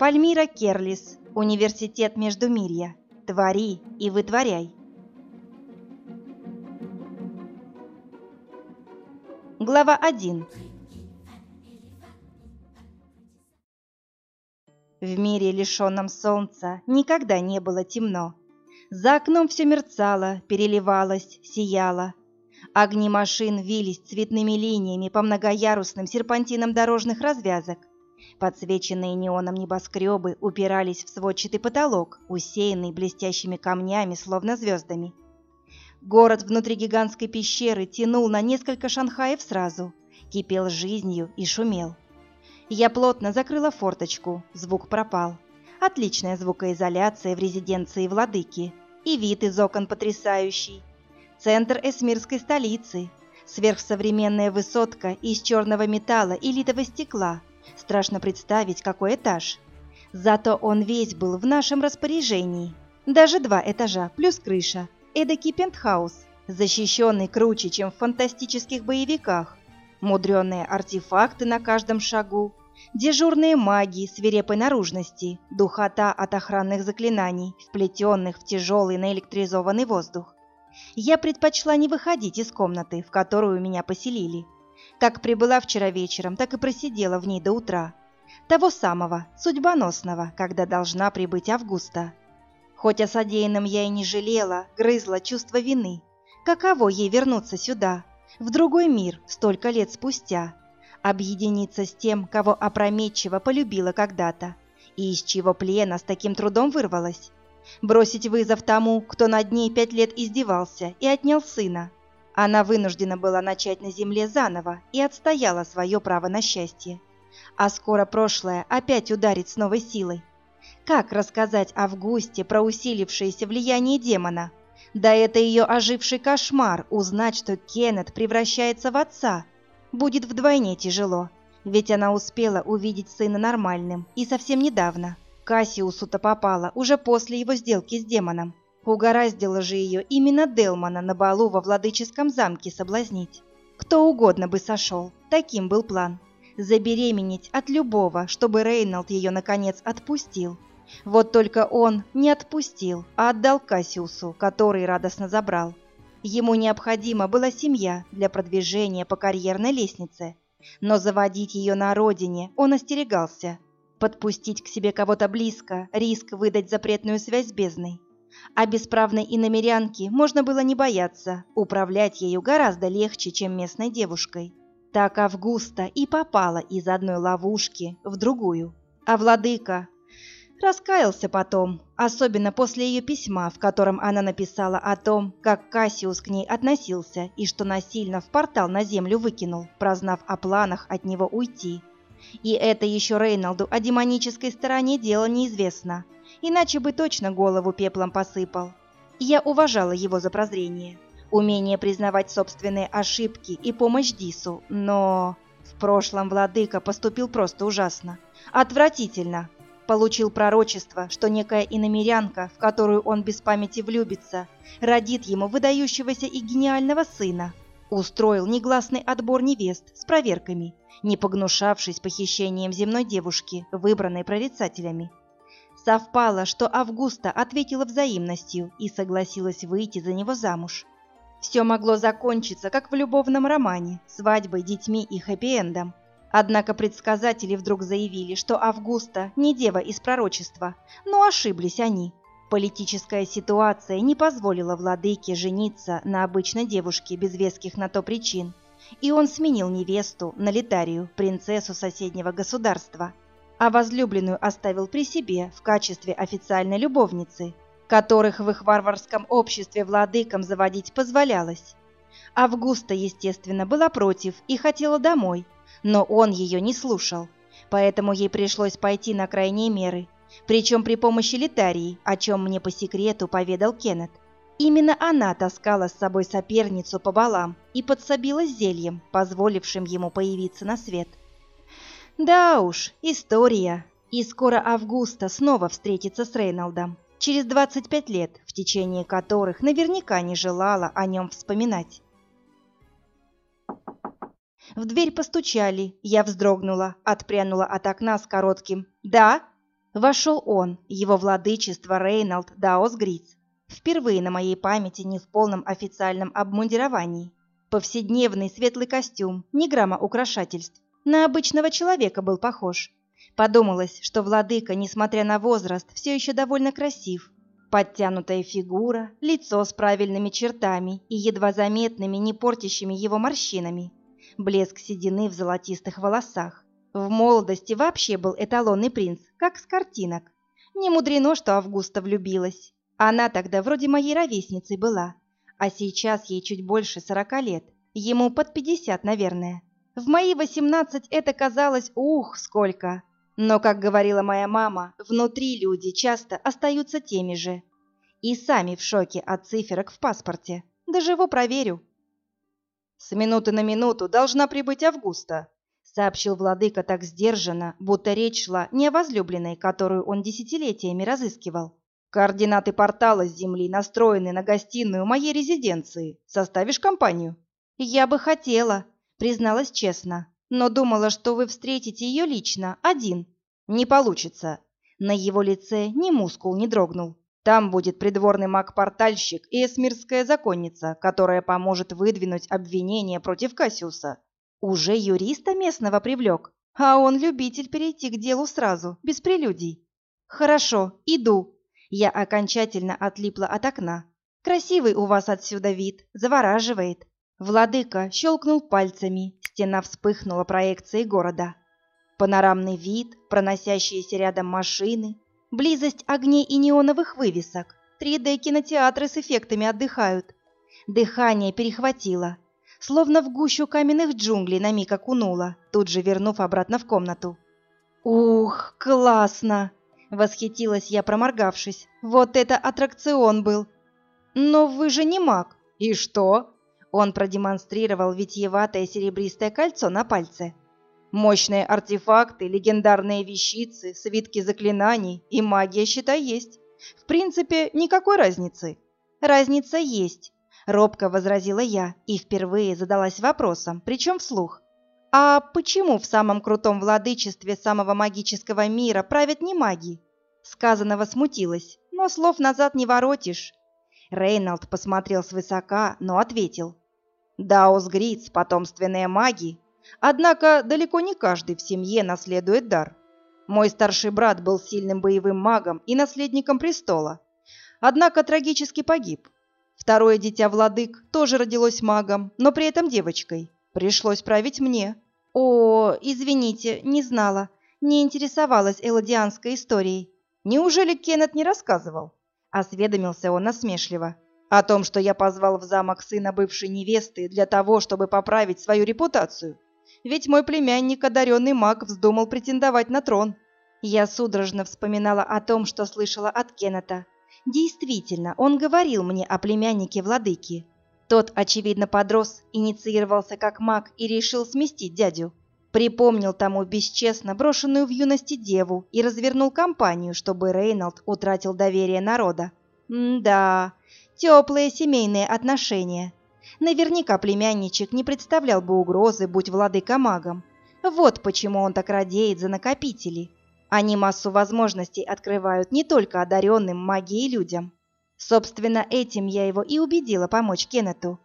Пальмира Керлис, Университет Междумирья. Твори и вытворяй. Глава 1 В мире, лишенном солнца, никогда не было темно. За окном все мерцало, переливалось, сияло. Огни машин вились цветными линиями по многоярусным серпантинам дорожных развязок. Подсвеченные неоном небоскребы упирались в сводчатый потолок, усеянный блестящими камнями, словно звездами. Город внутри гигантской пещеры тянул на несколько шанхаев сразу, кипел жизнью и шумел. Я плотно закрыла форточку, звук пропал. Отличная звукоизоляция в резиденции владыки. И вид из окон потрясающий. Центр эсмирской столицы. Сверхсовременная высотка из черного металла и литого стекла. Страшно представить, какой этаж. Зато он весь был в нашем распоряжении. Даже два этажа, плюс крыша. Эдакий пентхаус, защищенный круче, чем в фантастических боевиках. Мудреные артефакты на каждом шагу, Дежурные маги свирепой наружности, духота от охранных заклинаний, вплетенных в тяжелый наэлектризованный воздух. Я предпочла не выходить из комнаты, в которую меня поселили. Как прибыла вчера вечером, так и просидела в ней до утра. Того самого, судьбоносного, когда должна прибыть Августа. Хоть о содеянном я и не жалела, грызла чувство вины. Каково ей вернуться сюда, в другой мир, столько лет спустя, объединиться с тем, кого опрометчиво полюбила когда-то, и из чего плена с таким трудом вырвалась. Бросить вызов тому, кто над ней пять лет издевался и отнял сына. Она вынуждена была начать на земле заново и отстояла свое право на счастье. А скоро прошлое опять ударит с новой силой. Как рассказать Августе про усилившееся влияние демона? Да это ее оживший кошмар узнать, что Кеннет превращается в отца – будет вдвойне тяжело, ведь она успела увидеть сына нормальным и совсем недавно. Кассиусу-то попала уже после его сделки с демоном. Угораздило же ее именно Делмана на балу во владыческом замке соблазнить. Кто угодно бы сошел, таким был план. Забеременеть от любого, чтобы Рейнольд ее наконец отпустил. Вот только он не отпустил, а отдал Кассиусу, который радостно забрал. Ему необходима была семья для продвижения по карьерной лестнице, но заводить ее на родине он остерегался. Подпустить к себе кого-то близко – риск выдать запретную связь бездной. А бесправной иномерянке можно было не бояться, управлять ею гораздо легче, чем местной девушкой. Так Августа и попала из одной ловушки в другую. А владыка Раскаялся потом, особенно после ее письма, в котором она написала о том, как Кассиус к ней относился и что насильно в портал на землю выкинул, прознав о планах от него уйти. И это еще Рейнолду о демонической стороне дела неизвестно, иначе бы точно голову пеплом посыпал. Я уважала его за прозрение, умение признавать собственные ошибки и помощь Дису, но... В прошлом владыка поступил просто ужасно. Отвратительно, получил пророчество, что некая иномерянка, в которую он без памяти влюбится, родит ему выдающегося и гениального сына. Устроил негласный отбор невест с проверками, не погнушавшись похищением земной девушки, выбранной прорицателями. Совпало, что Августа ответила взаимностью и согласилась выйти за него замуж. Все могло закончиться, как в любовном романе, свадьбой, детьми и хэппи-эндом. Однако предсказатели вдруг заявили, что Августа не дева из пророчества, но ошиблись они. Политическая ситуация не позволила владыке жениться на обычной девушке без веских на то причин, и он сменил невесту на Литарию, принцессу соседнего государства, а возлюбленную оставил при себе в качестве официальной любовницы, которых в их варварском обществе владыкам заводить позволялось. Августа, естественно, была против и хотела домой, но он ее не слушал, поэтому ей пришлось пойти на крайние меры, причем при помощи литарии, о чем мне по секрету поведал Кеннет. Именно она таскала с собой соперницу по балам и подсобила зельем, позволившим ему появиться на свет. Да уж, история. И скоро Августа снова встретится с Рейнолдом, через 25 лет, в течение которых наверняка не желала о нем вспоминать. В дверь постучали, я вздрогнула, отпрянула от окна с коротким «Да?». Вошел он, его владычество Рейнольд Даос Гриц, впервые на моей памяти не в полном официальном обмундировании. Повседневный светлый костюм, ни грамма украшательств. На обычного человека был похож. Подумалось, что владыка, несмотря на возраст, все еще довольно красив. Подтянутая фигура, лицо с правильными чертами и едва заметными, не портящими его морщинами. Блеск седины в золотистых волосах. В молодости вообще был эталонный принц, как с картинок. Не мудрено, что Августа влюбилась. Она тогда вроде моей ровесницей была, а сейчас ей чуть больше сорока лет, ему под пятьдесят, наверное. В мои восемнадцать это казалось, ух, сколько! Но, как говорила моя мама, внутри люди часто остаются теми же. И сами в шоке от циферок в паспорте. Доживу проверю. С минуты на минуту должна прибыть Августа, сообщил владыка так сдержанно, будто речь шла не о возлюбленной, которую он десятилетиями разыскивал. Координаты портала с Земли настроены на гостиную моей резиденции. Составишь компанию? Я бы хотела, призналась честно, но думала, что вы встретите ее лично, один. Не получится. На его лице ни мускул не дрогнул. Там будет придворный маг-портальщик и эсмирская законница, которая поможет выдвинуть обвинение против Кассиуса. Уже юриста местного привлек, а он любитель перейти к делу сразу, без прелюдий. Хорошо, иду. Я окончательно отлипла от окна. Красивый у вас отсюда вид, завораживает. Владыка щелкнул пальцами, стена вспыхнула проекцией города. Панорамный вид, проносящиеся рядом машины, близость огней и неоновых вывесок. 3D-кинотеатры с эффектами отдыхают. Дыхание перехватило, словно в гущу каменных джунглей на миг окунула, тут же вернув обратно в комнату. «Ух, классно!» — восхитилась я, проморгавшись. «Вот это аттракцион был!» «Но вы же не маг!» «И что?» Он продемонстрировал витьеватое серебристое кольцо на пальце. «Мощные артефакты, легендарные вещицы, свитки заклинаний и магия, считай, есть. В принципе, никакой разницы». «Разница есть. Робко возразила я и впервые задалась вопросом, причем вслух. А почему в самом крутом владычестве самого магического мира правят не маги? Сказанного смутилась, но слов назад не воротишь. Рейнольд посмотрел свысока, но ответил. Даос Гриц – потомственные маги. Однако далеко не каждый в семье наследует дар. Мой старший брат был сильным боевым магом и наследником престола. Однако трагически погиб. Второе дитя владык тоже родилось магом, но при этом девочкой. Пришлось править мне. О, извините, не знала. Не интересовалась элодианской историей. Неужели Кеннет не рассказывал? Осведомился он насмешливо. О том, что я позвал в замок сына бывшей невесты для того, чтобы поправить свою репутацию. Ведь мой племянник, одаренный маг, вздумал претендовать на трон. Я судорожно вспоминала о том, что слышала от Кеннета, Действительно, он говорил мне о племяннике владыки. Тот, очевидно, подрос, инициировался как маг и решил сместить дядю. Припомнил тому бесчестно брошенную в юности деву и развернул кампанию, чтобы Рейнольд утратил доверие народа. М-да, теплые семейные отношения. Наверняка племянничек не представлял бы угрозы, будь владыка магом. Вот почему он так радеет за накопители. Они массу возможностей открывают не только одаренным магией людям. Собственно, этим я его и убедила помочь Кеннету.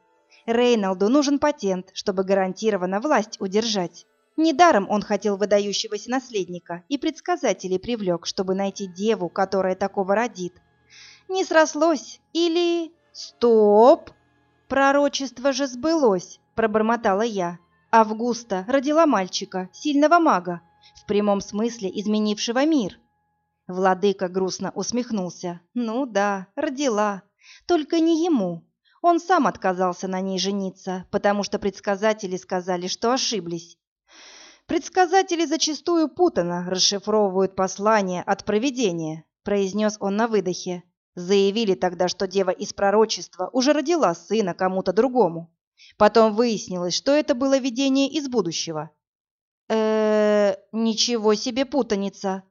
Рейнолду нужен патент, чтобы гарантированно власть удержать. Недаром он хотел выдающегося наследника и предсказателей привлек, чтобы найти деву, которая такого родит. Не срослось или... Стоп! Пророчество же сбылось, пробормотала я. Августа родила мальчика, сильного мага, в прямом смысле изменившего мир. Владыка грустно усмехнулся. Ну да, родила. Только не ему. Он сам отказался на ней жениться, потому что предсказатели сказали, что ошиблись. Предсказатели зачастую путано расшифровывают послания от провидения, произнес он на выдохе. Заявили тогда, что дева из пророчества уже родила сына кому-то другому. Потом выяснилось, что это было видение из будущего. Э, ничего себе путаница.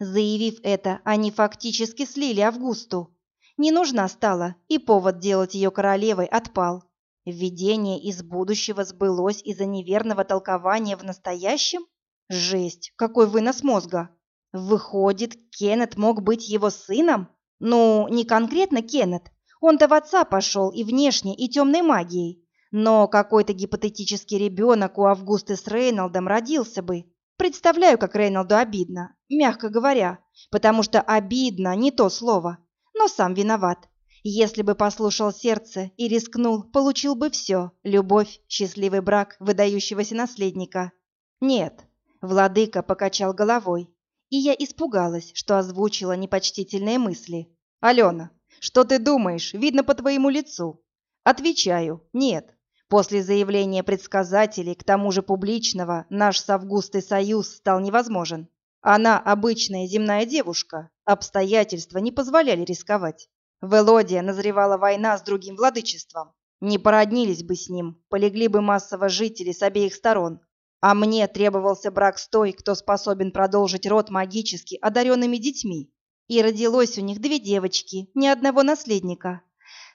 Заявив это, они фактически слили Августу. Не нужна стала, и повод делать ее королевой отпал. Видение из будущего сбылось из-за неверного толкования в настоящем? Жесть, какой вынос мозга! Выходит, Кеннет мог быть его сыном? Ну, не конкретно Кеннет. Он-то в отца пошел и внешне, и темной магией. Но какой-то гипотетический ребенок у Августы с Рейнолдом родился бы. Представляю, как Рейнолду обидно, мягко говоря, потому что обидно не то слово, но сам виноват. Если бы послушал сердце и рискнул, получил бы все – любовь, счастливый брак выдающегося наследника. Нет, владыка покачал головой, и я испугалась, что озвучила непочтительные мысли. «Алена, что ты думаешь? Видно по твоему лицу». Отвечаю, нет. После заявления предсказателей, к тому же публичного, наш с Августой союз стал невозможен. Она обычная земная девушка, обстоятельства не позволяли рисковать. В Элодия назревала война с другим владычеством. Не породнились бы с ним, полегли бы массово жители с обеих сторон. А мне требовался брак с той, кто способен продолжить род магически одаренными детьми. И родилось у них две девочки, ни одного наследника.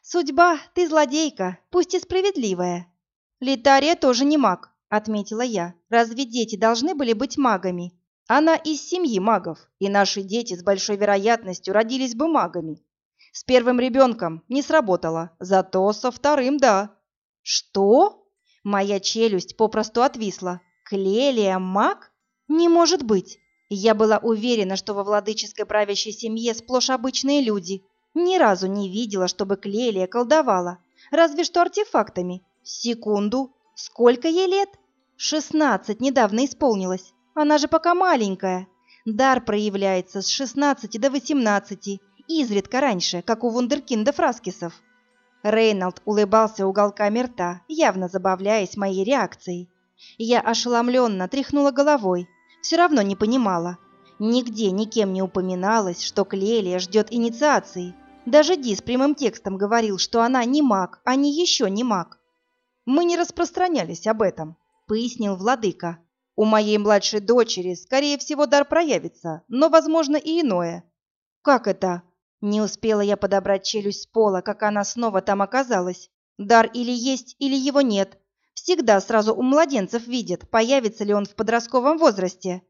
Судьба, ты злодейка, пусть и справедливая. Литария тоже не маг, отметила я. Разве дети должны были быть магами? Она из семьи магов, и наши дети с большой вероятностью родились бы магами. С первым ребенком не сработало, зато со вторым – да. Что? Моя челюсть попросту отвисла. Клелия маг? Не может быть. Я была уверена, что во владыческой правящей семье сплошь обычные люди. Ни разу не видела, чтобы Клелия колдовала. Разве что артефактами. Секунду. Сколько ей лет? Шестнадцать недавно исполнилось. Она же пока маленькая. Дар проявляется с шестнадцати до восемнадцати изредка раньше, как у вундеркинда Фраскисов. Рейнольд улыбался уголками рта, явно забавляясь моей реакцией. Я ошеломленно тряхнула головой, все равно не понимала. Нигде никем не упоминалось, что Клелия ждет инициации. Даже Ди с прямым текстом говорил, что она не маг, а не еще не маг. «Мы не распространялись об этом», — пояснил владыка. «У моей младшей дочери, скорее всего, дар проявится, но, возможно, и иное». «Как это?» Не успела я подобрать челюсть с пола, как она снова там оказалась. Дар или есть, или его нет. Всегда сразу у младенцев видят, появится ли он в подростковом возрасте.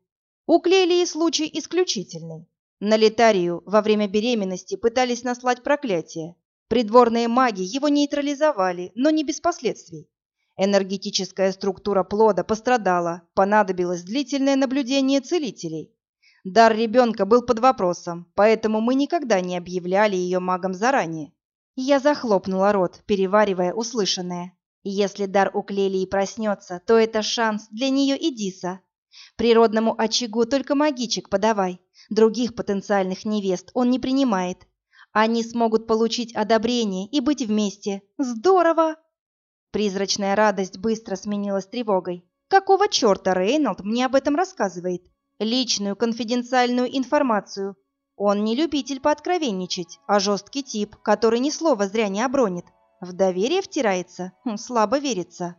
У Клелии случай исключительный. На Литарию во время беременности пытались наслать проклятие. Придворные маги его нейтрализовали, но не без последствий. Энергетическая структура плода пострадала, понадобилось длительное наблюдение целителей. Дар ребенка был под вопросом, поэтому мы никогда не объявляли ее магом заранее. Я захлопнула рот, переваривая услышанное. Если дар у Клелии проснется, то это шанс для нее и Диса. Природному очагу только магичек подавай. Других потенциальных невест он не принимает. Они смогут получить одобрение и быть вместе. Здорово! Призрачная радость быстро сменилась тревогой. Какого черта Рейнольд мне об этом рассказывает? личную конфиденциальную информацию. Он не любитель пооткровенничать, а жесткий тип, который ни слова зря не обронит. В доверие втирается, хм, слабо верится.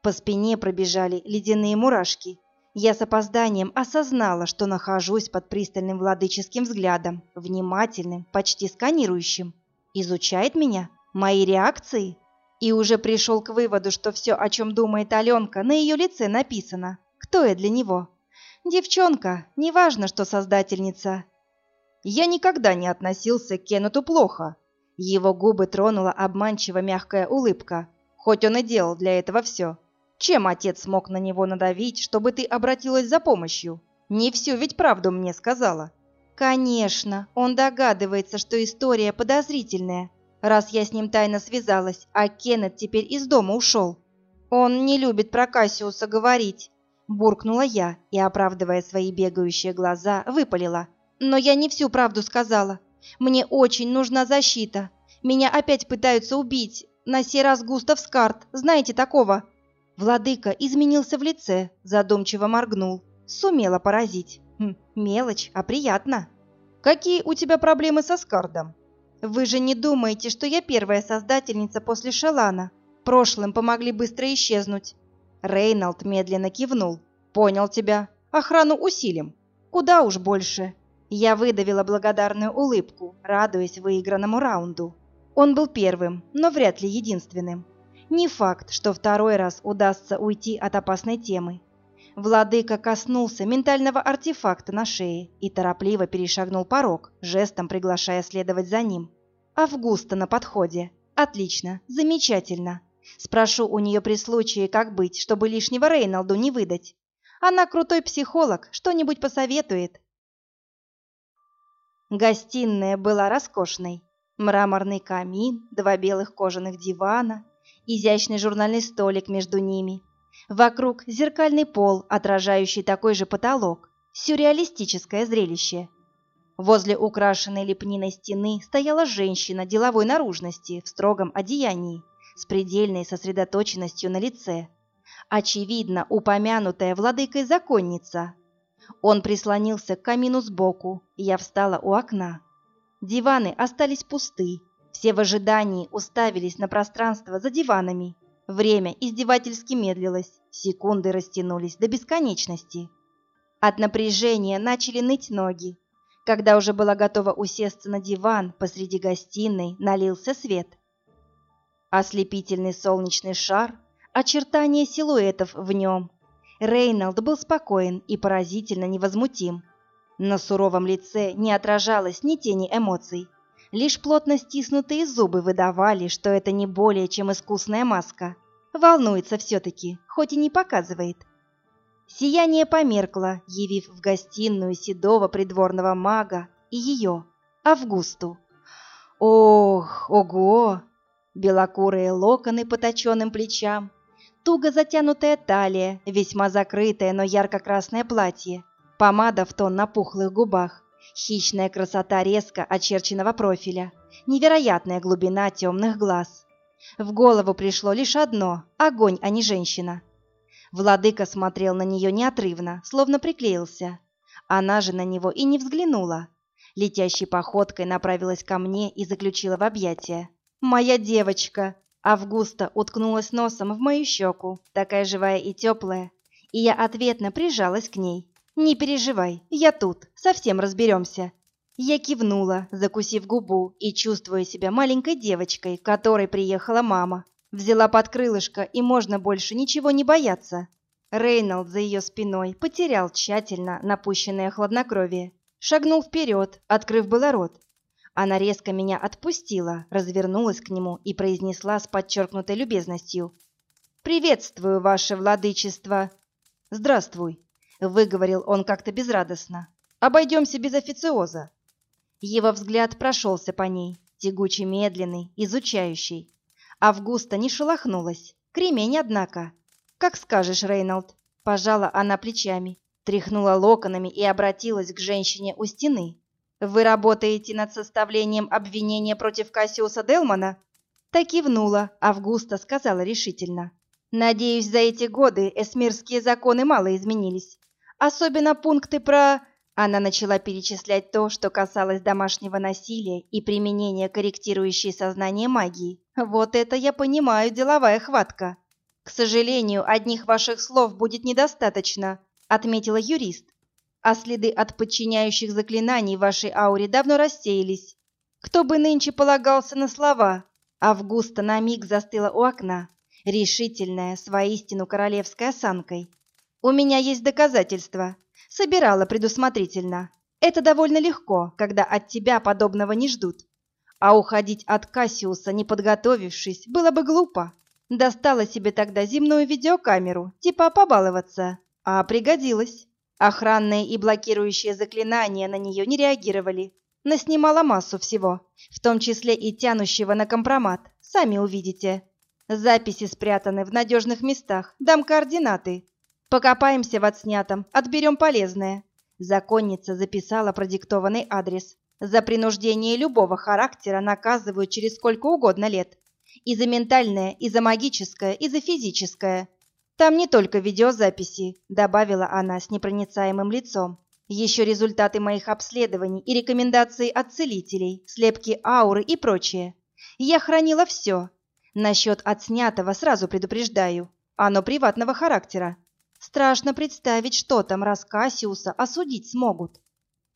По спине пробежали ледяные мурашки. Я с опозданием осознала, что нахожусь под пристальным владыческим взглядом, внимательным, почти сканирующим. Изучает меня, мои реакции. И уже пришел к выводу, что все, о чем думает Аленка, на ее лице написано. Кто я для него? Девчонка, неважно, что создательница. Я никогда не относился к Кеннету плохо. Его губы тронула обманчиво мягкая улыбка, хоть он и делал для этого все. Чем отец смог на него надавить, чтобы ты обратилась за помощью? Не всю ведь правду мне сказала. Конечно, он догадывается, что история подозрительная, раз я с ним тайно связалась, а Кеннет теперь из дома ушел. Он не любит про Кассиуса говорить, Буркнула я и, оправдывая свои бегающие глаза, выпалила. «Но я не всю правду сказала. Мне очень нужна защита. Меня опять пытаются убить. На сей раз Густав Скарт. Знаете такого?» Владыка изменился в лице, задумчиво моргнул. Сумела поразить. Хм, мелочь, а приятно. «Какие у тебя проблемы со Скардом?» «Вы же не думаете, что я первая создательница после Шелана? Прошлым помогли быстро исчезнуть. Рейнольд медленно кивнул. «Понял тебя. Охрану усилим. Куда уж больше». Я выдавила благодарную улыбку, радуясь выигранному раунду. Он был первым, но вряд ли единственным. Не факт, что второй раз удастся уйти от опасной темы. Владыка коснулся ментального артефакта на шее и торопливо перешагнул порог, жестом приглашая следовать за ним. Августа на подходе. Отлично, замечательно. Спрошу у нее при случае, как быть, чтобы лишнего Рейнолду не выдать. Она крутой психолог, что-нибудь посоветует. Гостиная была роскошной. Мраморный камин, два белых кожаных дивана, изящный журнальный столик между ними. Вокруг зеркальный пол, отражающий такой же потолок. Сюрреалистическое зрелище. Возле украшенной лепниной стены стояла женщина деловой наружности в строгом одеянии, с предельной сосредоточенностью на лице. Очевидно, упомянутая владыкой законница. Он прислонился к камину сбоку, я встала у окна. Диваны остались пусты, все в ожидании уставились на пространство за диванами. Время издевательски медлилось, секунды растянулись до бесконечности. От напряжения начали ныть ноги. Когда уже была готова усесться на диван, посреди гостиной налился свет. Ослепительный солнечный шар, очертания силуэтов в нем. Рейнольд был спокоен и поразительно невозмутим. На суровом лице не отражалось ни тени эмоций. Лишь плотно стиснутые зубы выдавали, что это не более чем искусная маска. Волнуется все-таки, хоть и не показывает. Сияние померкло, явив в гостиную седого придворного мага и ее, Августу. Ох, ого! Белокурые локоны по точенным плечам, туго затянутая талия, весьма закрытое, но ярко-красное платье, помада в тон на пухлых губах, Хищная красота резко очерченного профиля, невероятная глубина темных глаз. В голову пришло лишь одно — огонь, а не женщина. Владыка смотрел на нее неотрывно, словно приклеился. Она же на него и не взглянула. Летящей походкой направилась ко мне и заключила в объятия. «Моя девочка!» Августа уткнулась носом в мою щеку, такая живая и теплая, и я ответно прижалась к ней. «Не переживай, я тут, совсем разберемся». Я кивнула, закусив губу и чувствуя себя маленькой девочкой, которой приехала мама. Взяла под крылышко, и можно больше ничего не бояться. Рейнольд за ее спиной потерял тщательно напущенное хладнокровие. Шагнул вперед, открыв было рот. Она резко меня отпустила, развернулась к нему и произнесла с подчеркнутой любезностью. «Приветствую, ваше владычество!» «Здравствуй!» выговорил он как-то безрадостно. Обойдемся без официоза. Его взгляд прошелся по ней, тягуче медленный, изучающий. Августа не шелохнулась. Кремень, однако. Как скажешь, Рейнольд. Пожала она плечами, тряхнула локонами и обратилась к женщине у стены. Вы работаете над составлением обвинения против Кассиуса Делмана? Так кивнула, Августа сказала решительно. Надеюсь, за эти годы эсмирские законы мало изменились. Особенно пункты про... Она начала перечислять то, что касалось домашнего насилия и применения корректирующей сознание магии. Вот это я понимаю, деловая хватка. К сожалению, одних ваших слов будет недостаточно, отметила юрист. А следы от подчиняющих заклинаний вашей ауре давно рассеялись. Кто бы нынче полагался на слова? Августа на миг застыла у окна, решительная, с воистину королевской осанкой. У меня есть доказательства. Собирала предусмотрительно. Это довольно легко, когда от тебя подобного не ждут. А уходить от Кассиуса, не подготовившись, было бы глупо. Достала себе тогда земную видеокамеру, типа побаловаться. А пригодилась. Охранные и блокирующие заклинания на нее не реагировали. Наснимала массу всего, в том числе и тянущего на компромат. Сами увидите. Записи спрятаны в надежных местах. Дам координаты. Покопаемся в отснятом, отберем полезное. Законница записала продиктованный адрес. За принуждение любого характера наказывают через сколько угодно лет. И за ментальное, и за магическое, и за физическое. Там не только видеозаписи, добавила она с непроницаемым лицом. Еще результаты моих обследований и рекомендации от целителей, слепки ауры и прочее. Я хранила все. Насчет отснятого сразу предупреждаю. Оно приватного характера. Страшно представить, что там Раскасиуса осудить смогут.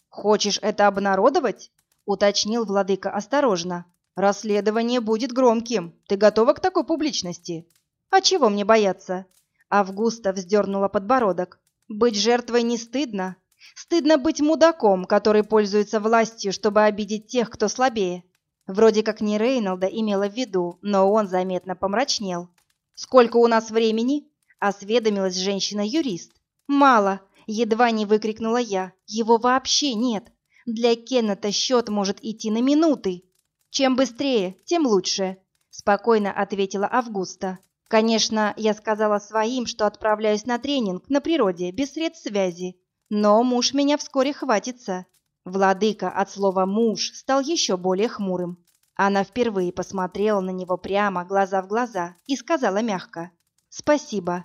«Хочешь это обнародовать?» — уточнил владыка осторожно. «Расследование будет громким. Ты готова к такой публичности?» «А чего мне бояться?» Августа вздернула подбородок. Быть жертвой не стыдно. Стыдно быть мудаком, который пользуется властью, чтобы обидеть тех, кто слабее. Вроде как не Рейнолда имела в виду, но он заметно помрачнел. «Сколько у нас времени?» — осведомилась женщина-юрист. «Мало», — едва не выкрикнула я. «Его вообще нет. Для Кеннета счет может идти на минуты. Чем быстрее, тем лучше», — спокойно ответила Августа. Конечно, я сказала своим, что отправляюсь на тренинг на природе, без средств связи. Но муж меня вскоре хватится. Владыка от слова «муж» стал еще более хмурым. Она впервые посмотрела на него прямо, глаза в глаза, и сказала мягко «Спасибо».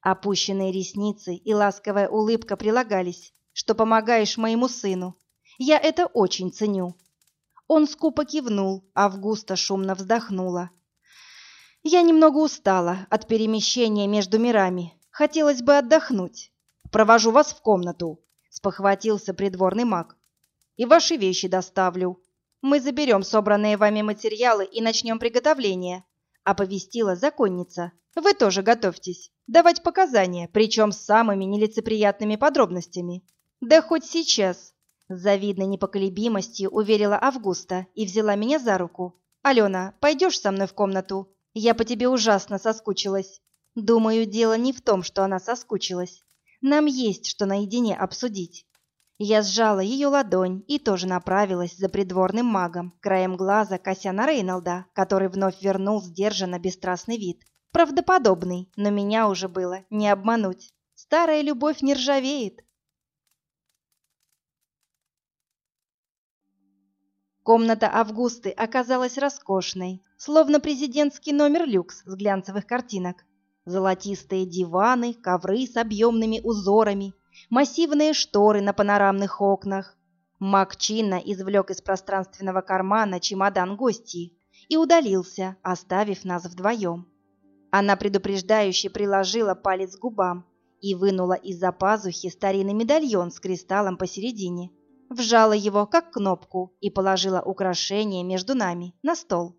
Опущенные ресницы и ласковая улыбка прилагались, что помогаешь моему сыну. Я это очень ценю. Он скупо кивнул, Августа шумно вздохнула. Я немного устала от перемещения между мирами. Хотелось бы отдохнуть. Провожу вас в комнату, спохватился придворный маг. И ваши вещи доставлю. Мы заберем собранные вами материалы и начнем приготовление, оповестила законница. Вы тоже готовьтесь. Давать показания, причем с самыми нелицеприятными подробностями. Да хоть сейчас. С завидной непоколебимостью уверила Августа и взяла меня за руку. «Алена, пойдешь со мной в комнату? Я по тебе ужасно соскучилась. Думаю, дело не в том, что она соскучилась. Нам есть что наедине обсудить. Я сжала ее ладонь и тоже направилась за придворным магом, краем глаза кося на Рейнолда, который вновь вернул сдержанно бесстрастный вид. Правдоподобный, но меня уже было не обмануть. Старая любовь не ржавеет. Комната Августы оказалась роскошной, словно президентский номер люкс с глянцевых картинок. Золотистые диваны, ковры с объемными узорами, массивные шторы на панорамных окнах. Мак чинно извлек из пространственного кармана чемодан гостей и удалился, оставив нас вдвоем. Она предупреждающе приложила палец к губам и вынула из-за пазухи старинный медальон с кристаллом посередине – вжала его как кнопку и положила украшение между нами на стол.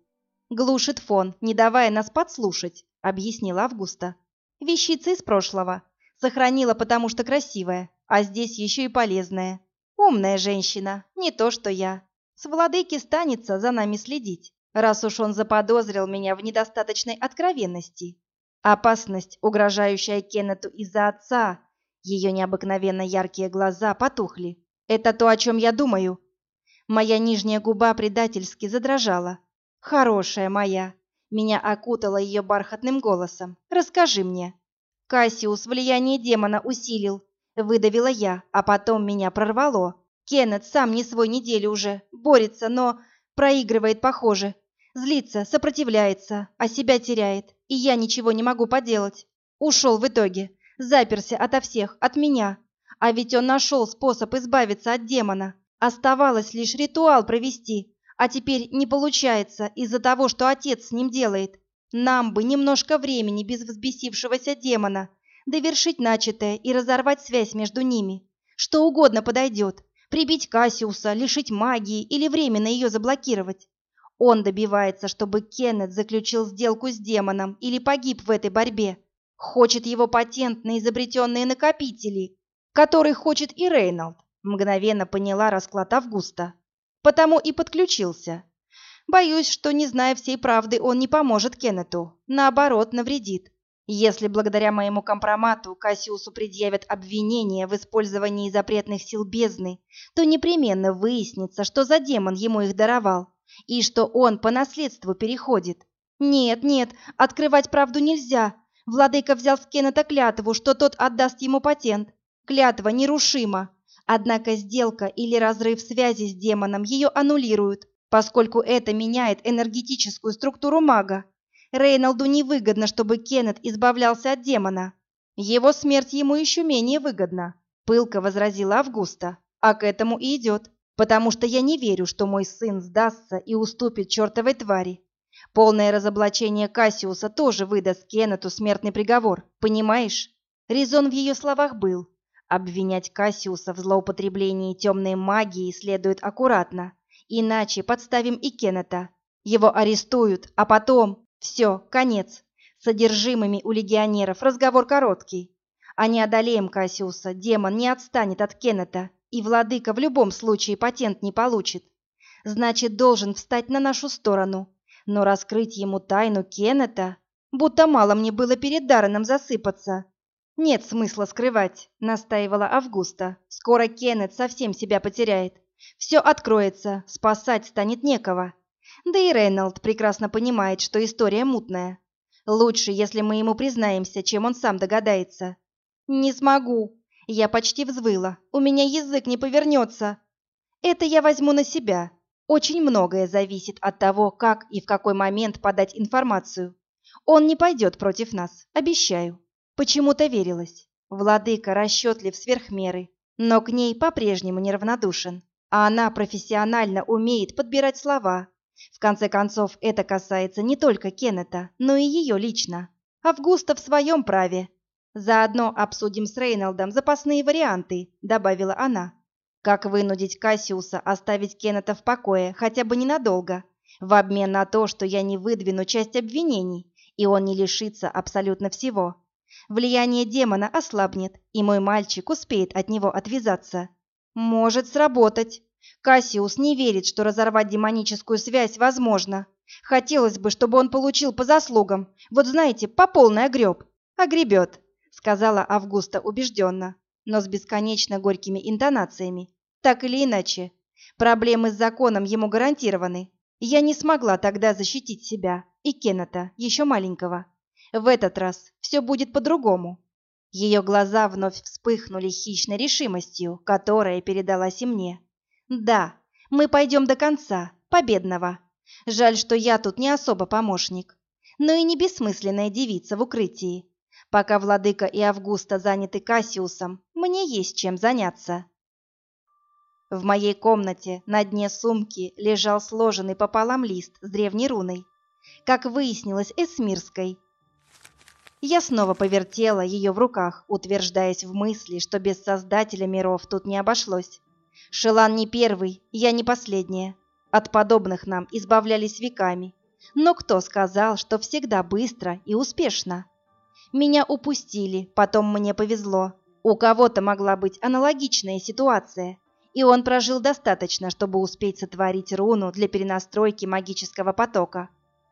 «Глушит фон, не давая нас подслушать», — объяснила Августа. «Вещица из прошлого. Сохранила, потому что красивая, а здесь еще и полезная. Умная женщина, не то что я. С владыки станется за нами следить, раз уж он заподозрил меня в недостаточной откровенности. Опасность, угрожающая Кеннету из-за отца, ее необыкновенно яркие глаза потухли, это то, о чем я думаю. Моя нижняя губа предательски задрожала. Хорошая моя. Меня окутала ее бархатным голосом. Расскажи мне. Кассиус влияние демона усилил. Выдавила я, а потом меня прорвало. Кеннет сам не свой неделю уже. Борется, но проигрывает, похоже. Злится, сопротивляется, а себя теряет. И я ничего не могу поделать. Ушел в итоге. Заперся ото всех, от меня. А ведь он нашел способ избавиться от демона. Оставалось лишь ритуал провести, а теперь не получается из-за того, что отец с ним делает. Нам бы немножко времени без взбесившегося демона, довершить начатое и разорвать связь между ними. Что угодно подойдет. Прибить Кассиуса, лишить магии или временно ее заблокировать. Он добивается, чтобы Кеннет заключил сделку с демоном или погиб в этой борьбе. Хочет его патент на изобретенные накопители который хочет и Рейнольд, мгновенно поняла расклад Августа. Потому и подключился. Боюсь, что, не зная всей правды, он не поможет Кеннету, наоборот, навредит. Если благодаря моему компромату Кассиусу предъявят обвинение в использовании запретных сил бездны, то непременно выяснится, что за демон ему их даровал, и что он по наследству переходит. Нет, нет, открывать правду нельзя. Владыка взял с Кеннета клятву, что тот отдаст ему патент, Клятва нерушима, однако сделка или разрыв связи с демоном ее аннулируют, поскольку это меняет энергетическую структуру мага. Рейнолду невыгодно, чтобы Кеннет избавлялся от демона. Его смерть ему еще менее выгодна, пылко возразила Августа. А к этому и идет, потому что я не верю, что мой сын сдастся и уступит чертовой твари. Полное разоблачение Кассиуса тоже выдаст Кеннету смертный приговор, понимаешь? Резон в ее словах был, Обвинять Кассиуса в злоупотреблении темной магией следует аккуратно, иначе подставим и Кеннета. Его арестуют, а потом... Все, конец. Содержимыми у легионеров разговор короткий. А не одолеем Кассиуса, демон не отстанет от Кеннета, и владыка в любом случае патент не получит. Значит, должен встать на нашу сторону. Но раскрыть ему тайну Кеннета, будто мало мне было перед Дарреном засыпаться. Нет смысла скрывать, настаивала Августа. Скоро Кеннет совсем себя потеряет. Все откроется, спасать станет некого. Да и Рейнольд прекрасно понимает, что история мутная. Лучше, если мы ему признаемся, чем он сам догадается. «Не смогу!» Я почти взвыла. «У меня язык не повернется!» «Это я возьму на себя. Очень многое зависит от того, как и в какой момент подать информацию. Он не пойдет против нас, обещаю». Почему-то верилась. Владыка расчетлив сверх меры, но к ней по-прежнему неравнодушен. А она профессионально умеет подбирать слова. В конце концов, это касается не только Кеннета, но и ее лично. Августа в своем праве, «Заодно обсудим с Рейнольдом запасные варианты», — добавила она. «Как вынудить Кассиуса оставить Кеннета в покое, хотя бы ненадолго, в обмен на то, что я не выдвину часть обвинений, и он не лишится абсолютно всего. Влияние демона ослабнет, и мой мальчик успеет от него отвязаться. Может сработать. Кассиус не верит, что разорвать демоническую связь возможно. Хотелось бы, чтобы он получил по заслугам. Вот знаете, по полной огреб. Огребет сказала Августа убежденно, но с бесконечно горькими интонациями. Так или иначе, проблемы с законом ему гарантированы. Я не смогла тогда защитить себя и Кеннета, еще маленького. В этот раз все будет по-другому. Ее глаза вновь вспыхнули хищной решимостью, которая передалась и мне. Да, мы пойдем до конца, победного. Жаль, что я тут не особо помощник. Но и не бессмысленная девица в укрытии. Пока владыка и Августа заняты Кассиусом, мне есть чем заняться. В моей комнате на дне сумки лежал сложенный пополам лист с древней руной, как выяснилось, эсмирской. Я снова повертела ее в руках, утверждаясь в мысли, что без Создателя миров тут не обошлось. Шелан не первый, я не последняя. От подобных нам избавлялись веками. Но кто сказал, что всегда быстро и успешно? Меня упустили, потом мне повезло. У кого-то могла быть аналогичная ситуация, и он прожил достаточно, чтобы успеть сотворить руну для перенастройки магического потока.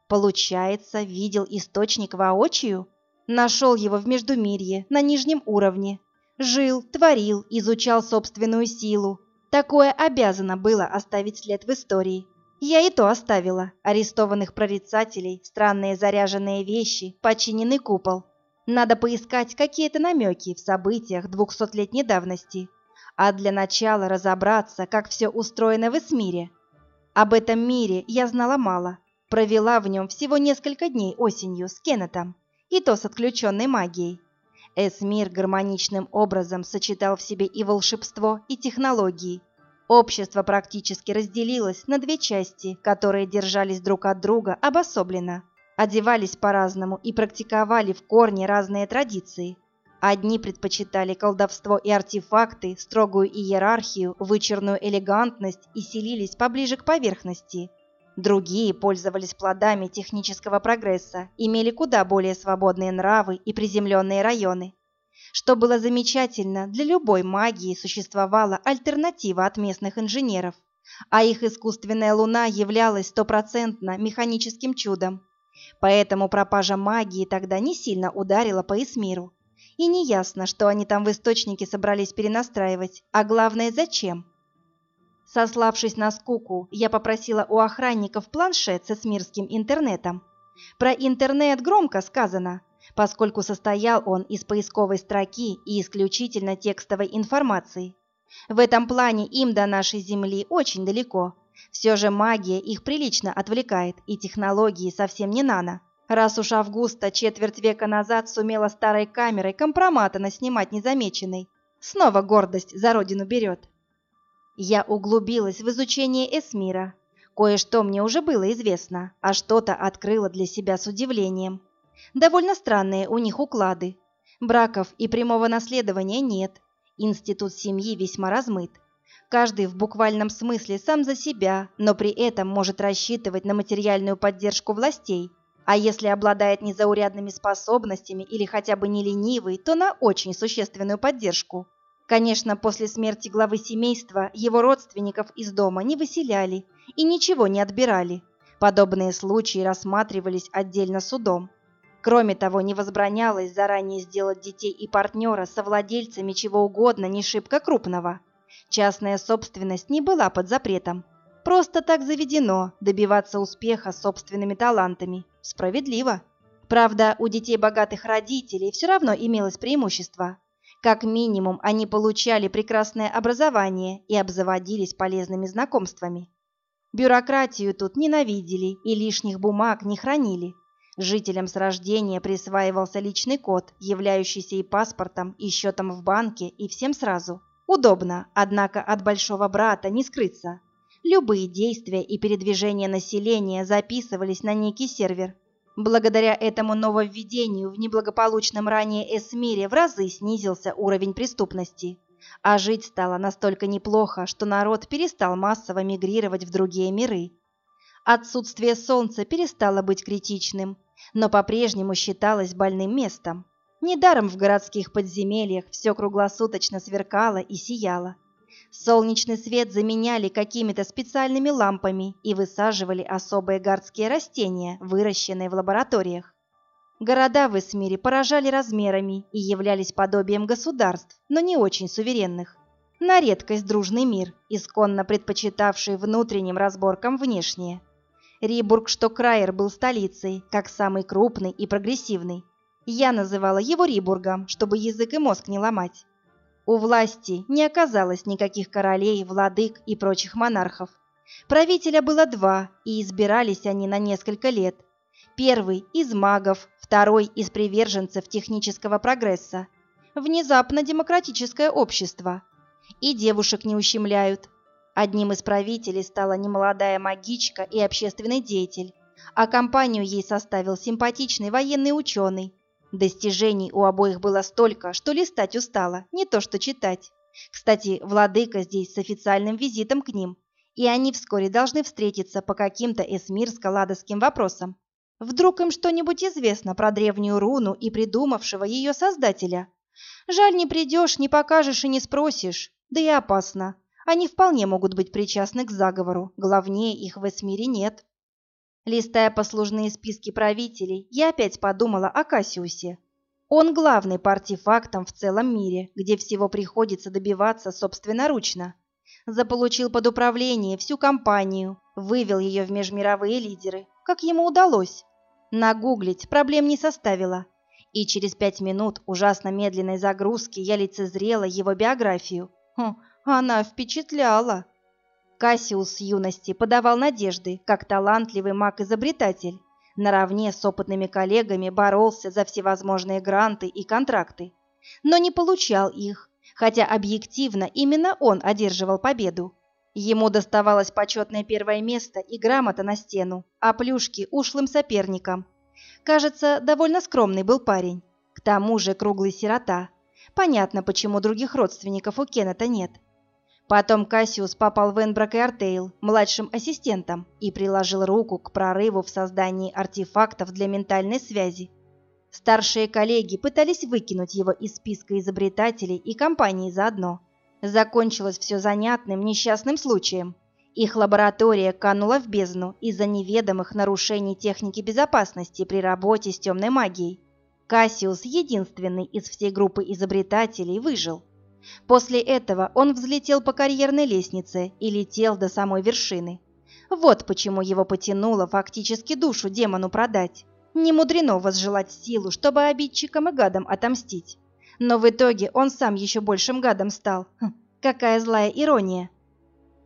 Получается, видел источник воочию? Нашел его в Междумирье, на нижнем уровне. Жил, творил, изучал собственную силу. Такое обязано было оставить след в истории. Я и то оставила. Арестованных прорицателей, странные заряженные вещи, починенный купол. Надо поискать какие-то намеки в событиях двухсотлетней давности, а для начала разобраться, как все устроено в Эсмире. Об этом мире я знала мало, провела в нем всего несколько дней осенью с Кеннетом, и то с отключенной магией. Эсмир гармоничным образом сочетал в себе и волшебство, и технологии. Общество практически разделилось на две части, которые держались друг от друга обособленно – одевались по-разному и практиковали в корне разные традиции. Одни предпочитали колдовство и артефакты, строгую иерархию, вычурную элегантность и селились поближе к поверхности. Другие пользовались плодами технического прогресса, имели куда более свободные нравы и приземленные районы. Что было замечательно, для любой магии существовала альтернатива от местных инженеров, а их искусственная луна являлась стопроцентно механическим чудом. Поэтому пропажа магии тогда не сильно ударила по Эсмиру. И неясно, что они там в источнике собрались перенастраивать, а главное, зачем. Сославшись на скуку, я попросила у охранников планшет с эсмирским интернетом. Про интернет громко сказано, поскольку состоял он из поисковой строки и исключительно текстовой информации. В этом плане им до нашей Земли очень далеко, все же магия их прилично отвлекает, и технологии совсем не нано. Раз уж Августа четверть века назад сумела старой камерой компромата наснимать незамеченной, снова гордость за родину берет. Я углубилась в изучение Эсмира. Кое-что мне уже было известно, а что-то открыла для себя с удивлением. Довольно странные у них уклады. Браков и прямого наследования нет. Институт семьи весьма размыт. Каждый в буквальном смысле сам за себя, но при этом может рассчитывать на материальную поддержку властей. А если обладает незаурядными способностями или хотя бы не ленивый, то на очень существенную поддержку. Конечно, после смерти главы семейства его родственников из дома не выселяли и ничего не отбирали. Подобные случаи рассматривались отдельно судом. Кроме того, не возбранялось заранее сделать детей и партнера совладельцами чего угодно не шибко крупного. Частная собственность не была под запретом. Просто так заведено добиваться успеха собственными талантами. Справедливо. Правда, у детей богатых родителей все равно имелось преимущество. Как минимум, они получали прекрасное образование и обзаводились полезными знакомствами. Бюрократию тут ненавидели и лишних бумаг не хранили. Жителям с рождения присваивался личный код, являющийся и паспортом, и счетом в банке, и всем сразу. Удобно, однако от большого брата не скрыться. Любые действия и передвижения населения записывались на некий сервер. Благодаря этому нововведению в неблагополучном ранее Эсмире в разы снизился уровень преступности. А жить стало настолько неплохо, что народ перестал массово мигрировать в другие миры. Отсутствие солнца перестало быть критичным, но по-прежнему считалось больным местом. Недаром в городских подземельях все круглосуточно сверкало и сияло. Солнечный свет заменяли какими-то специальными лампами и высаживали особые городские растения, выращенные в лабораториях. Города в Эсмире поражали размерами и являлись подобием государств, но не очень суверенных. На редкость дружный мир, исконно предпочитавший внутренним разборкам внешнее. Рибург Штокрайер был столицей, как самый крупный и прогрессивный. Я называла его Рибургом, чтобы язык и мозг не ломать. У власти не оказалось никаких королей, владык и прочих монархов. Правителя было два, и избирались они на несколько лет. Первый – из магов, второй – из приверженцев технического прогресса. Внезапно демократическое общество. И девушек не ущемляют. Одним из правителей стала немолодая магичка и общественный деятель, а компанию ей составил симпатичный военный ученый, Достижений у обоих было столько, что листать устала, не то что читать. Кстати, владыка здесь с официальным визитом к ним, и они вскоре должны встретиться по каким-то эсмирско-ладовским вопросам. Вдруг им что-нибудь известно про древнюю руну и придумавшего ее создателя? Жаль, не придешь, не покажешь и не спросишь. Да и опасно. Они вполне могут быть причастны к заговору, главнее их в Эсмире нет. Листая послужные списки правителей, я опять подумала о Кассиусе. Он главный по в целом мире, где всего приходится добиваться собственноручно. Заполучил под управление всю компанию, вывел ее в межмировые лидеры, как ему удалось. Нагуглить проблем не составило. И через пять минут ужасно медленной загрузки я лицезрела его биографию. Хм, она впечатляла. Кассиус с юности подавал надежды, как талантливый маг-изобретатель. Наравне с опытными коллегами боролся за всевозможные гранты и контракты. Но не получал их, хотя объективно именно он одерживал победу. Ему доставалось почетное первое место и грамота на стену, а плюшки ушлым соперникам. Кажется, довольно скромный был парень. К тому же круглый сирота. Понятно, почему других родственников у Кеннета нет. Потом Кассиус попал в Энбрак и Артейл младшим ассистентом и приложил руку к прорыву в создании артефактов для ментальной связи. Старшие коллеги пытались выкинуть его из списка изобретателей и компании заодно. Закончилось все занятным несчастным случаем. Их лаборатория канула в бездну из-за неведомых нарушений техники безопасности при работе с темной магией. Кассиус, единственный из всей группы изобретателей, выжил. После этого он взлетел по карьерной лестнице и летел до самой вершины. Вот почему его потянуло фактически душу демону продать. Не мудрено возжелать силу, чтобы обидчикам и гадам отомстить. Но в итоге он сам еще большим гадом стал. Хм, какая злая ирония.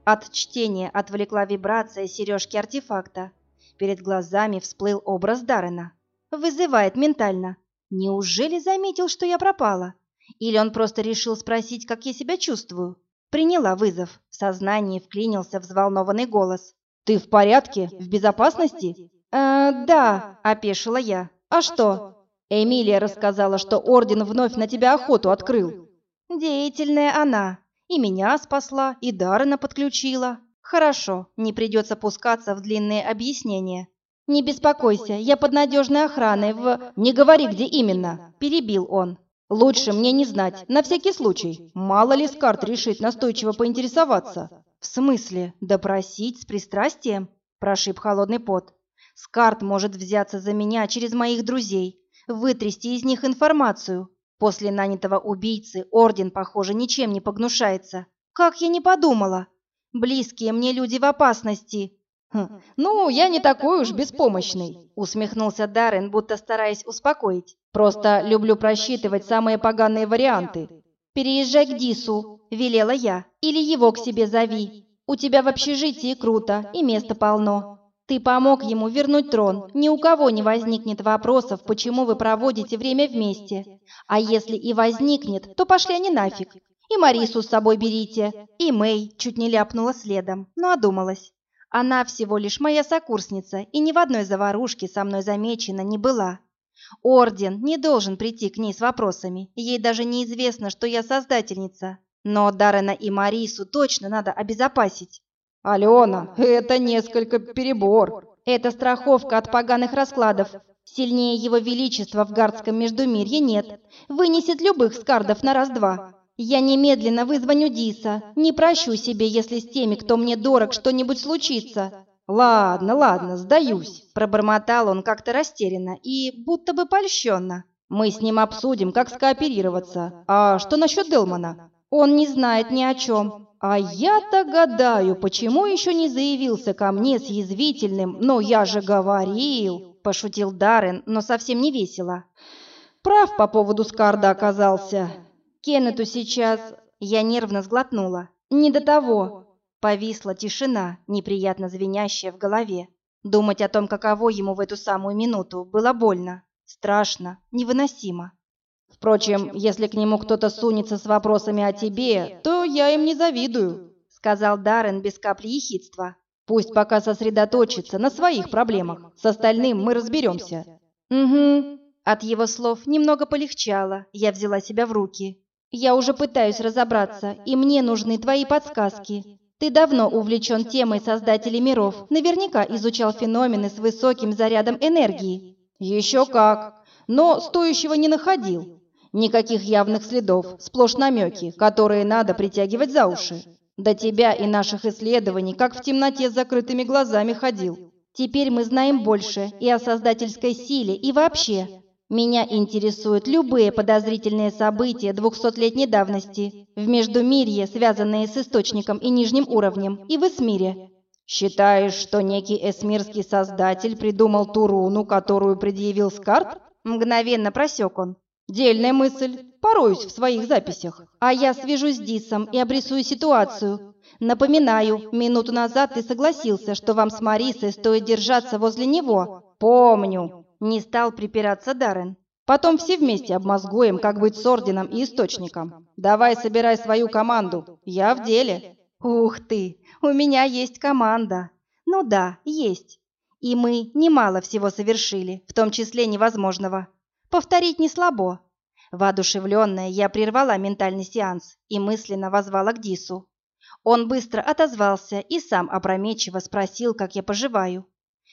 От чтения отвлекла вибрация сережки артефакта. Перед глазами всплыл образ Даррена. Вызывает ментально. Неужели заметил, что я пропала? Или он просто решил спросить, как я себя чувствую? Приняла вызов. В сознании вклинился взволнованный голос. «Ты в порядке? В безопасности?» «Э, да», — опешила я. «А что?» Эмилия рассказала, что Орден вновь на тебя охоту открыл. Деятельная она. И меня спасла, и Даррена подключила. Хорошо, не придется пускаться в длинные объяснения. «Не беспокойся, я под надежной охраной в...» «Не говори, где именно!» – перебил он. «Лучше мне не знать, на всякий случай. Мало ли Скарт решит настойчиво поинтересоваться». «В смысле? Допросить с пристрастием?» – прошиб холодный пот. «Скарт может взяться за меня через моих друзей, вытрясти из них информацию. После нанятого убийцы орден, похоже, ничем не погнушается. Как я не подумала! Близкие мне люди в опасности!» Хм, «Ну, я не такой уж беспомощный», — усмехнулся Даррен, будто стараясь успокоить. «Просто люблю просчитывать самые поганые варианты». «Переезжай к Дису», — велела я, — «или его к себе зови. У тебя в общежитии круто, и места полно. Ты помог ему вернуть трон. Ни у кого не возникнет вопросов, почему вы проводите время вместе. А если и возникнет, то пошли они нафиг. И Марису с собой берите. И Мэй чуть не ляпнула следом, но одумалась. Она всего лишь моя сокурсница и ни в одной заварушке со мной замечена не была. Орден не должен прийти к ней с вопросами, ей даже неизвестно, что я создательница. Но Даррена и Марису точно надо обезопасить. «Алена, это несколько перебор». «Это страховка от поганых раскладов. Сильнее его величества в гардском междумирье нет. Вынесет любых скардов на раз-два. Я немедленно вызвоню Диса. Не прощу себе, если с теми, кто мне дорог, что-нибудь случится. Ладно, ладно, сдаюсь, пробормотал он как-то растерянно и будто бы польщенно. Мы с ним обсудим, как скооперироваться. А что насчет Делмана? Он не знает ни о чем. А я-то гадаю, почему еще не заявился ко мне с язвительным «но я же говорил», пошутил Даррен, но совсем не весело. Прав по поводу Скарда оказался. Кеннету сейчас...» Я нервно сглотнула. «Не до того». Повисла тишина, неприятно звенящая в голове. Думать о том, каково ему в эту самую минуту, было больно, страшно, невыносимо. «Впрочем, если к нему кто-то сунется с вопросами о тебе, то я им не завидую», — сказал Даррен без капли ехидства. «Пусть пока сосредоточится на своих проблемах. С остальным мы разберемся». «Угу». От его слов немного полегчало, я взяла себя в руки. Я уже пытаюсь разобраться, и мне нужны твои подсказки. Ты давно увлечен темой создателей миров, наверняка изучал феномены с высоким зарядом энергии. Еще как, но стоящего не находил. Никаких явных следов, сплошь намеки, которые надо притягивать за уши. До тебя и наших исследований, как в темноте с закрытыми глазами ходил. Теперь мы знаем больше и о создательской силе, и вообще. Меня интересуют любые подозрительные события двухсотлетней давности в Междумирье, связанные с Источником и Нижним уровнем, и в Эсмире. Считаешь, что некий эсмирский создатель придумал ту руну, которую предъявил Скарт? Мгновенно просек он. Дельная мысль. Пороюсь в своих записях. А я свяжусь с Дисом и обрисую ситуацию. Напоминаю, минуту назад ты согласился, что вам с Марисой стоит держаться возле него. Помню. Не стал припираться Даррен. Потом все вместе обмозгуем, как быть с Орденом и Источником. Давай собирай свою команду. Я в деле. Ух ты, у меня есть команда. Ну да, есть. И мы немало всего совершили, в том числе невозможного. Повторить не слабо. Воодушевленная, я прервала ментальный сеанс и мысленно возвала к Дису. Он быстро отозвался и сам опрометчиво спросил, как я поживаю.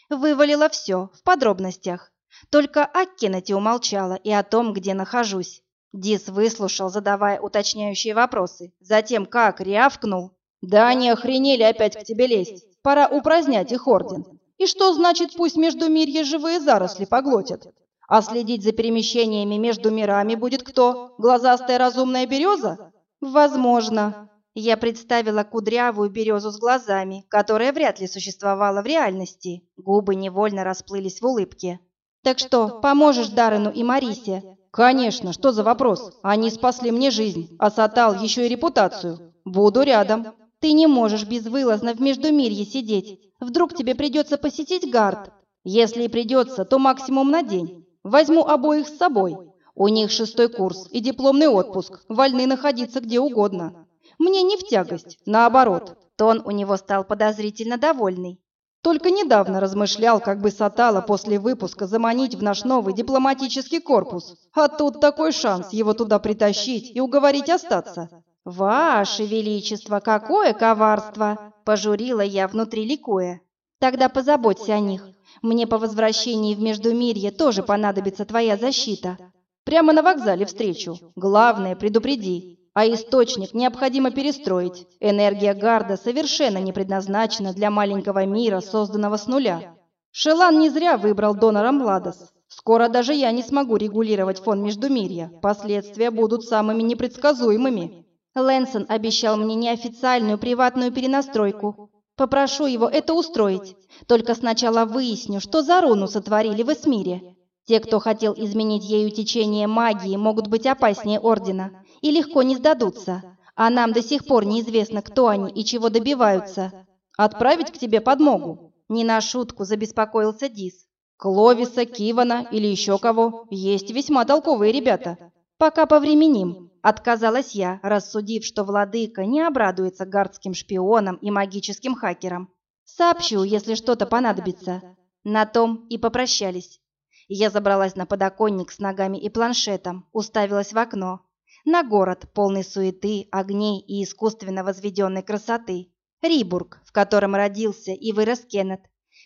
Вывалила все, в подробностях. Только Кеннете умолчала и о том, где нахожусь. Дис выслушал, задавая уточняющие вопросы. Затем как рявкнул. «Да они охренели опять к тебе лезть. Пора упразднять их орден. И что значит пусть между мирье живые заросли поглотят? А следить за перемещениями между мирами будет кто? Глазастая разумная береза? Возможно. Я представила кудрявую березу с глазами, которая вряд ли существовала в реальности. Губы невольно расплылись в улыбке. Так что, поможешь Даррену и Марисе? Конечно, что за вопрос? Они спасли мне жизнь, а Сатал еще и репутацию. Буду рядом. Ты не можешь безвылазно в Междумирье сидеть. Вдруг тебе придется посетить Гард. Если и придется, то максимум на день. Возьму обоих с собой. У них шестой курс и дипломный отпуск. Вольны находиться где угодно. Мне не в тягость, наоборот. Тон у него стал подозрительно довольный. Только недавно размышлял, как бы Сатала после выпуска заманить в наш новый дипломатический корпус. А тут такой шанс его туда притащить и уговорить остаться. «Ваше Величество, какое коварство!» – пожурила я внутри ликуя. «Тогда позаботься о них. Мне по возвращении в Междумирье тоже понадобится твоя защита. Прямо на вокзале встречу. Главное, предупреди. А источник необходимо перестроить. Энергия Гарда совершенно не предназначена для маленького мира, созданного с нуля. Шелан не зря выбрал донором Ладос. Скоро даже я не смогу регулировать фон Междумирья. Последствия будут самыми непредсказуемыми. Лэнсон обещал мне неофициальную приватную перенастройку. Попрошу его это устроить. Только сначала выясню, что за руну сотворили в Эсмире. Те, кто хотел изменить ею течение магии, могут быть опаснее Ордена и легко не сдадутся. А нам до сих пор неизвестно, кто они и чего добиваются. Отправить к тебе подмогу? Не на шутку забеспокоился Дис. Кловиса, Кивана или еще кого. Есть весьма толковые ребята. Пока повременим. Отказалась я, рассудив, что владыка не обрадуется гардским шпионам и магическим хакерам. Сообщу, если что-то понадобится. На том и попрощались. Я забралась на подоконник с ногами и планшетом, уставилась в окно. На город, полный суеты, огней и искусственно возведенной красоты. Рибург, в котором родился и вырос Кеннет,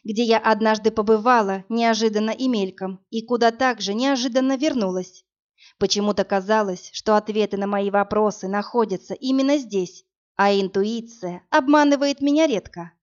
где я однажды побывала неожиданно и мельком, и куда также неожиданно вернулась. Почему-то казалось, что ответы на мои вопросы находятся именно здесь, а интуиция обманывает меня редко.